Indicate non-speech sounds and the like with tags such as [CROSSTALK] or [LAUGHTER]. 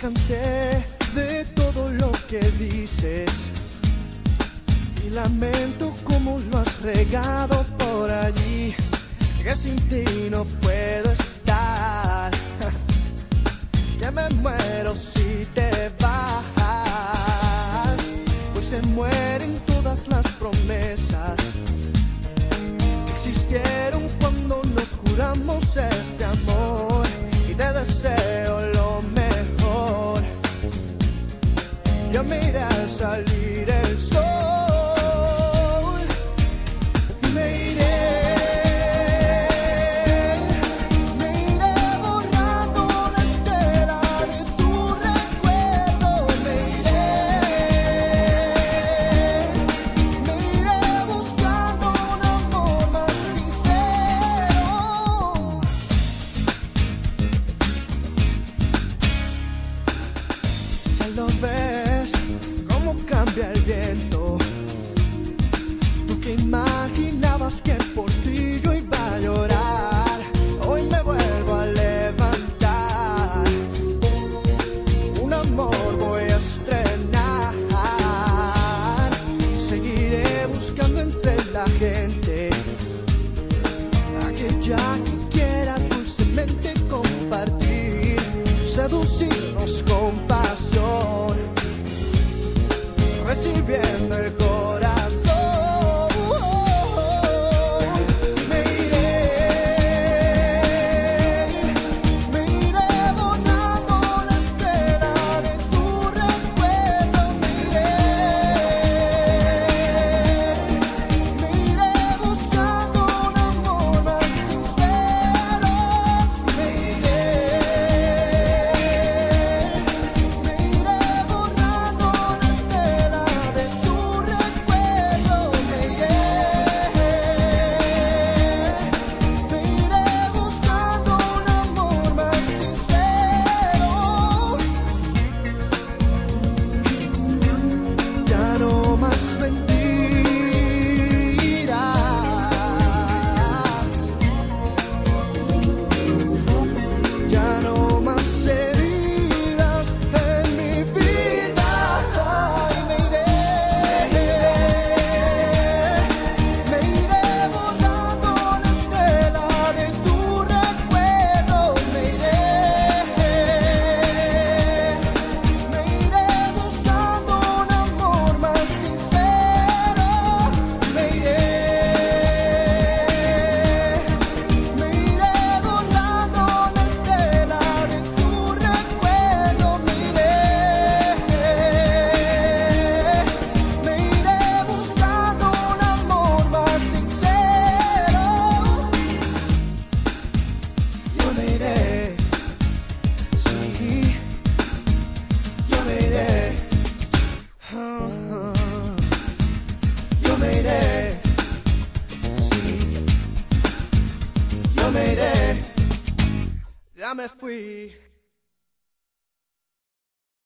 cansé de todo lo que dices. Y lamento como lo has regado por allí, que sin ti no puedo estar, [LAUGHS] que me muero si te vas, pues se mueren todas las promesas que existieron cuando nos juramos este amor lo ves, cómo cambia el viento. Tú que imaginabas que por ti yo iba a llorar, hoy me vuelvo a levantar. Un amor voy a estrenar. Seguiré buscando entre la gente aquella que quiera dulcemente compartir, seducirnos con pasión, recibiendo el me iré, ya me fui.